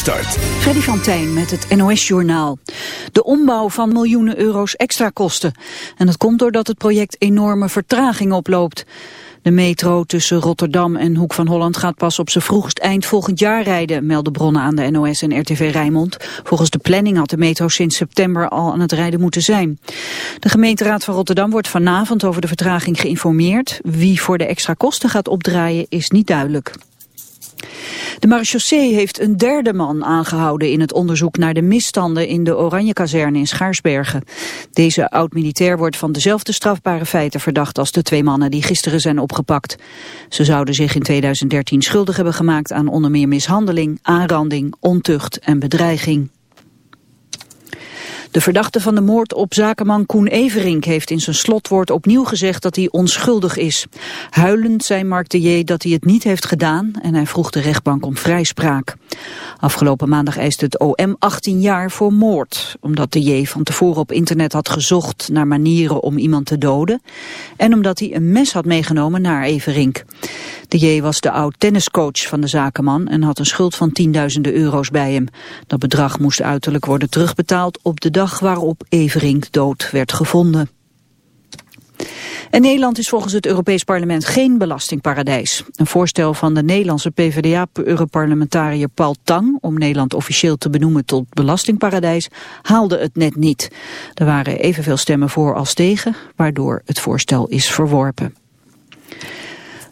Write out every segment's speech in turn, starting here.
start. Freddy van Tijn met het NOS-journaal. De ombouw van miljoenen euro's extra kosten. En dat komt doordat het project enorme vertraging oploopt. De metro tussen Rotterdam en Hoek van Holland gaat pas op zijn vroegst eind volgend jaar rijden, melden bronnen aan de NOS en RTV Rijnmond. Volgens de planning had de metro sinds september al aan het rijden moeten zijn. De gemeenteraad van Rotterdam wordt vanavond over de vertraging geïnformeerd. Wie voor de extra kosten gaat opdraaien is niet duidelijk. De marechaussee heeft een derde man aangehouden in het onderzoek naar de misstanden in de Oranjekazerne in Schaarsbergen. Deze oud-militair wordt van dezelfde strafbare feiten verdacht als de twee mannen die gisteren zijn opgepakt. Ze zouden zich in 2013 schuldig hebben gemaakt aan onder meer mishandeling, aanranding, ontucht en bedreiging. De verdachte van de moord op zakenman Koen Everink heeft in zijn slotwoord opnieuw gezegd dat hij onschuldig is. Huilend zei Mark de J. dat hij het niet heeft gedaan en hij vroeg de rechtbank om vrijspraak. Afgelopen maandag eiste het OM 18 jaar voor moord, omdat de J. van tevoren op internet had gezocht naar manieren om iemand te doden en omdat hij een mes had meegenomen naar Everink. De J. was de oud-tenniscoach van de zakenman en had een schuld van tienduizenden euro's bij hem. Dat bedrag moest uiterlijk worden terugbetaald op de dag waarop Everink dood werd gevonden. En Nederland is volgens het Europees Parlement geen belastingparadijs. Een voorstel van de Nederlandse PvdA-europarlementariër Paul Tang... om Nederland officieel te benoemen tot belastingparadijs, haalde het net niet. Er waren evenveel stemmen voor als tegen, waardoor het voorstel is verworpen.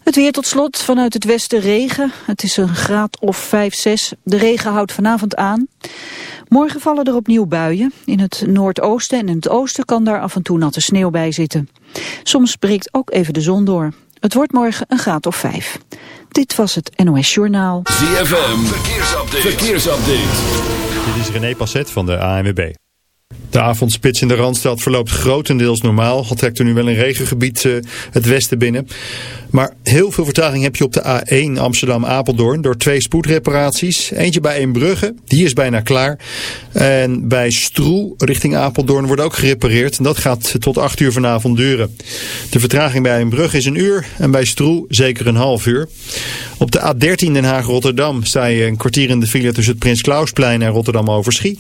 Het weer tot slot, vanuit het westen regen. Het is een graad of 5, 6. De regen houdt vanavond aan. Morgen vallen er opnieuw buien. In het noordoosten en in het oosten kan daar af en toe natte sneeuw bij zitten. Soms breekt ook even de zon door. Het wordt morgen een graad of 5. Dit was het NOS Journaal. ZFM, verkeersupdate. verkeersupdate. Dit is René Passet van de ANWB. De avondspits in de Randstad verloopt grotendeels normaal. Al trekt er nu wel een regengebied uh, het westen binnen. Maar heel veel vertraging heb je op de A1 Amsterdam-Apeldoorn door twee spoedreparaties. Eentje bij Eembrugge, die is bijna klaar. En bij Stroe richting Apeldoorn wordt ook gerepareerd. En dat gaat tot 8 uur vanavond duren. De vertraging bij Eembrugge is een uur en bij Stroe zeker een half uur. Op de A13 Den Haag-Rotterdam sta je een kwartier in de file tussen het Prins Klausplein en Rotterdam-Overschie.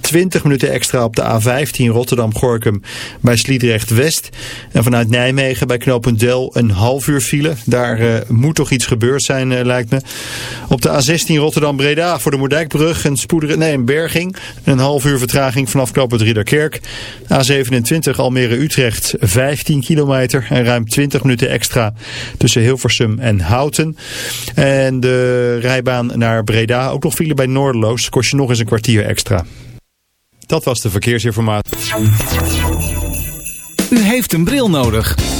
20 minuten extra op de A15 Rotterdam-Gorkum bij Sliedrecht-West. En vanuit Nijmegen bij knooppunt Del een half uur Daar uh, moet toch iets gebeurd zijn, uh, lijkt me. Op de A16 Rotterdam-Breda voor de Moerdijkbrug een, spoedere, nee, een berging. Een half uur vertraging vanaf knooppunt Ridderkerk. A27 Almere-Utrecht 15 kilometer en ruim 20 minuten extra tussen Hilversum en Houten. En de rijbaan naar Breda ook nog file bij Noorderloos. Kost je nog eens een kwartier extra. Dat was de verkeersinformatie. U heeft een bril nodig.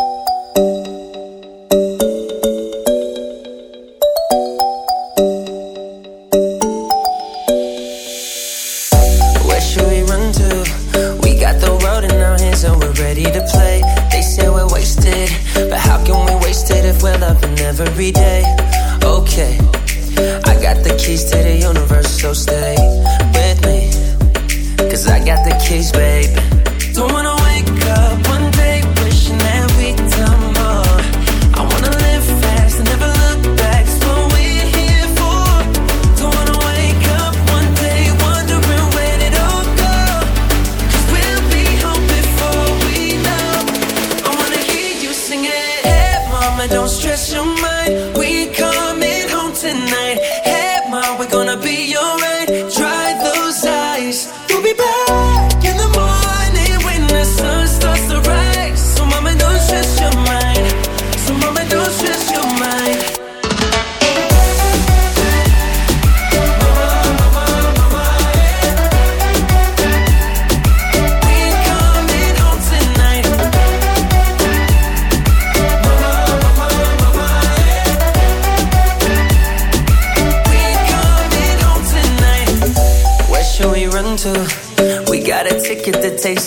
mama, don't stress your mind.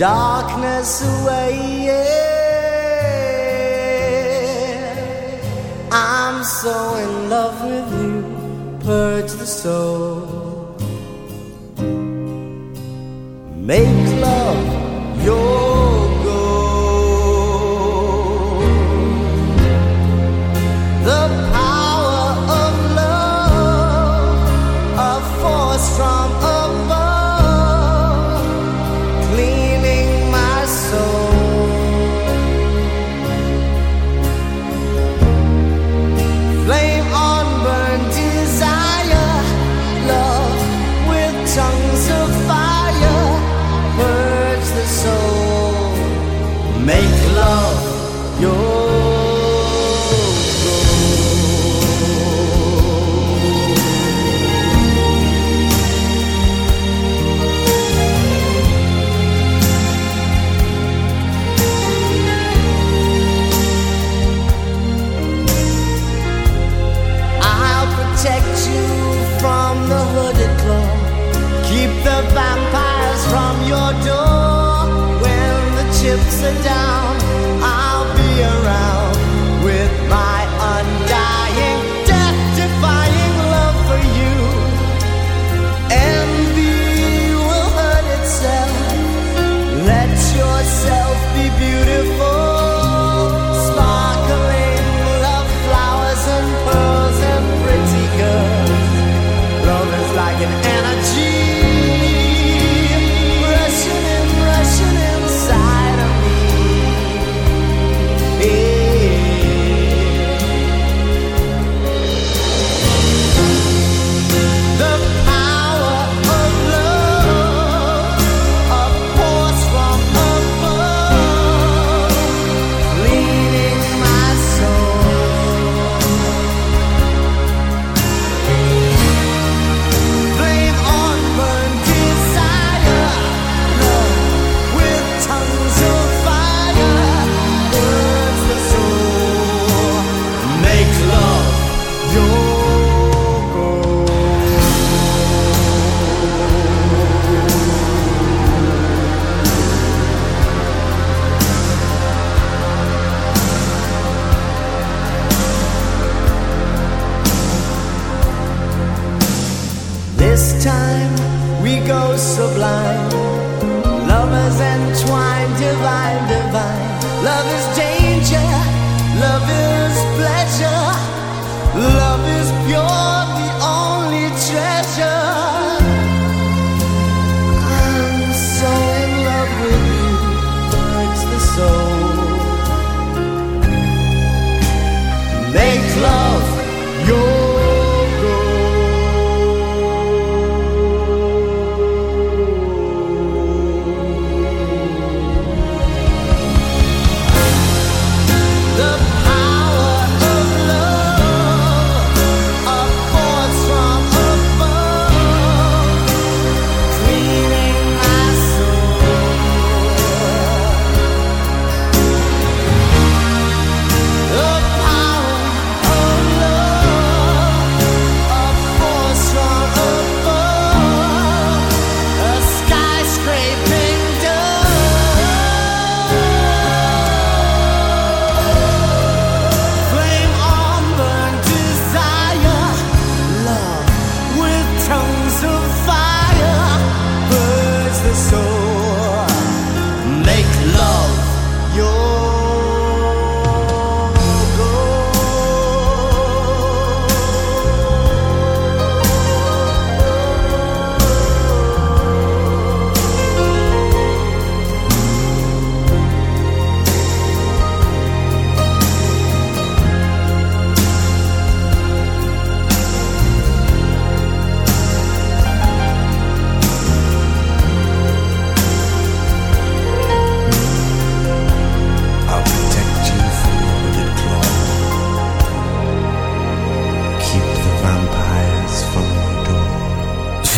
dark.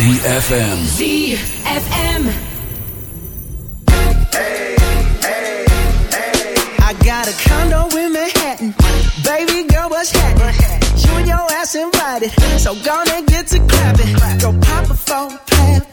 ZFM. ZFM. Hey, hey, hey. I got a condo in Manhattan. Baby girl, what's happening? You and your ass invited. So gonna get to clapping. Go pop a phone, clap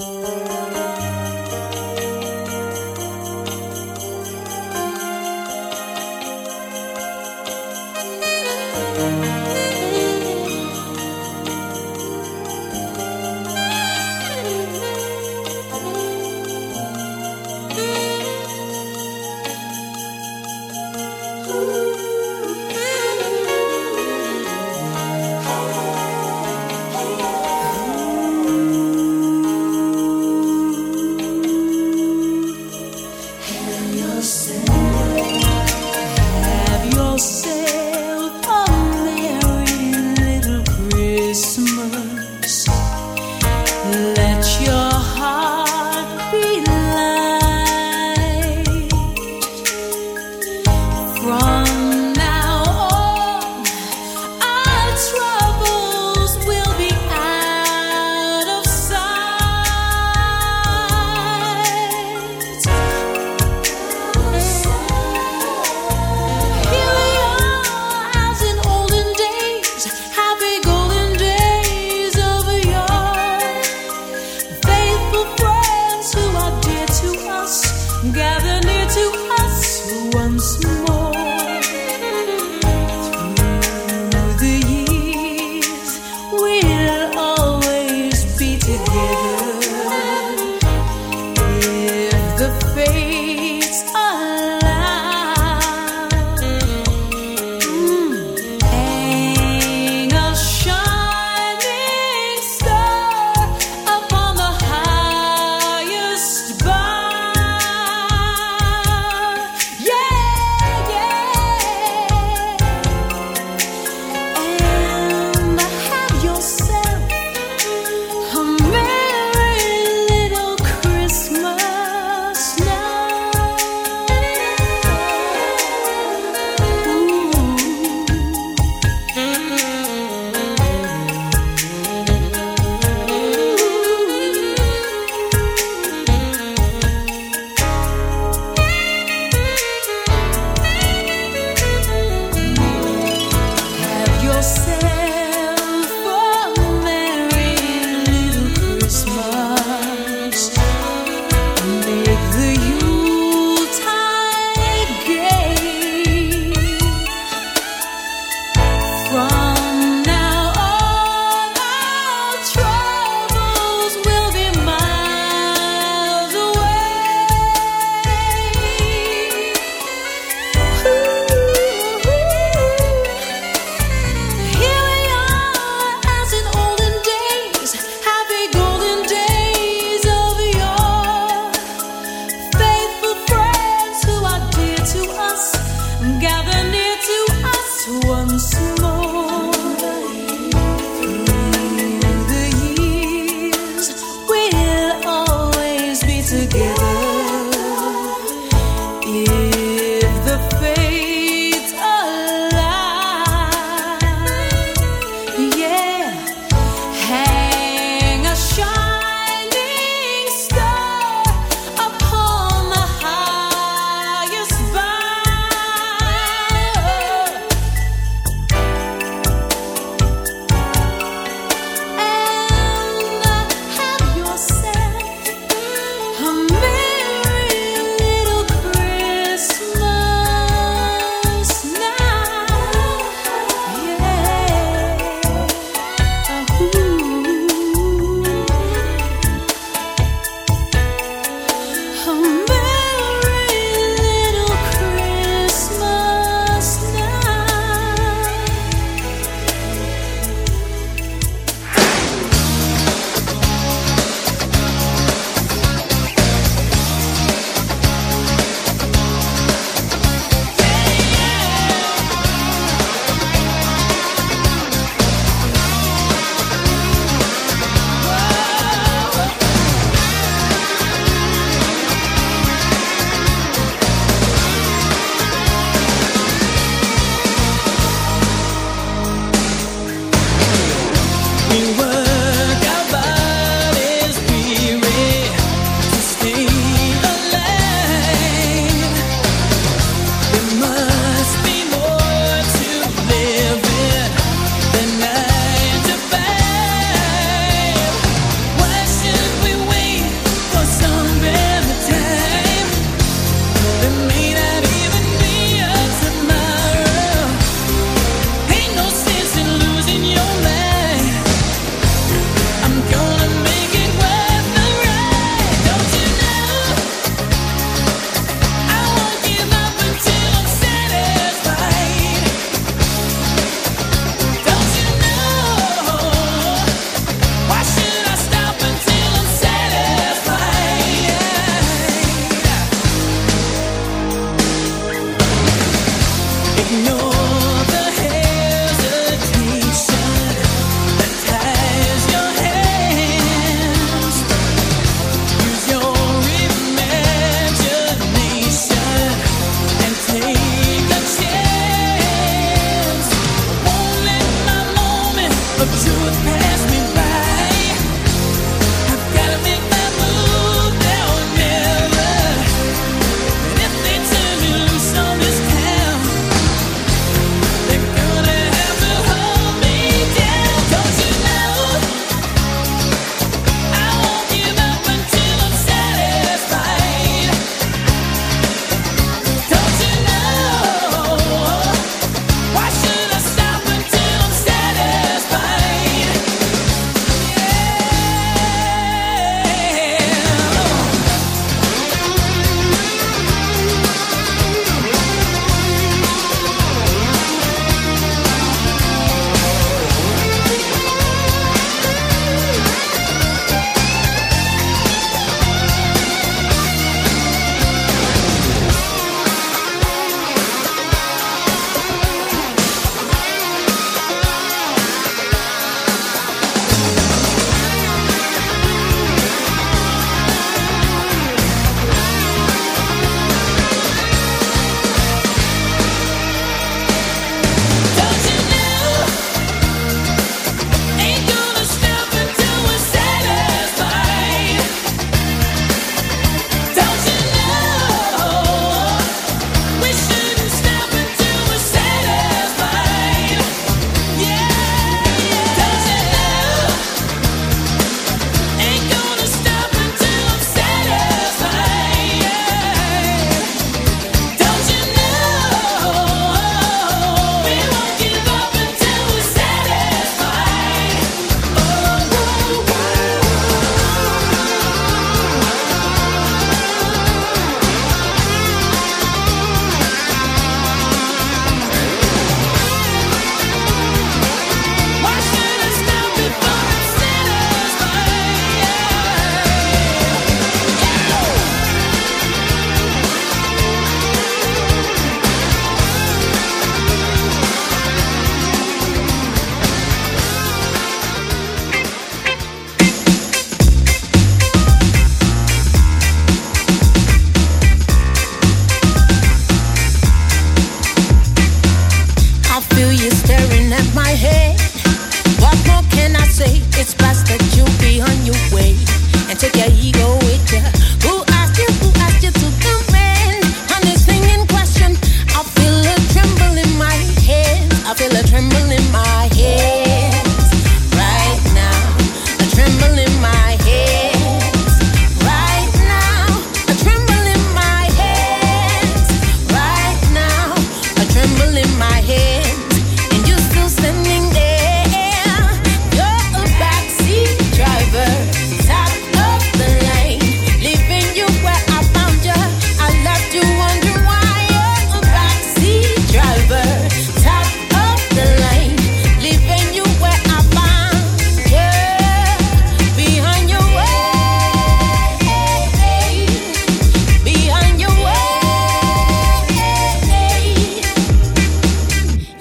Música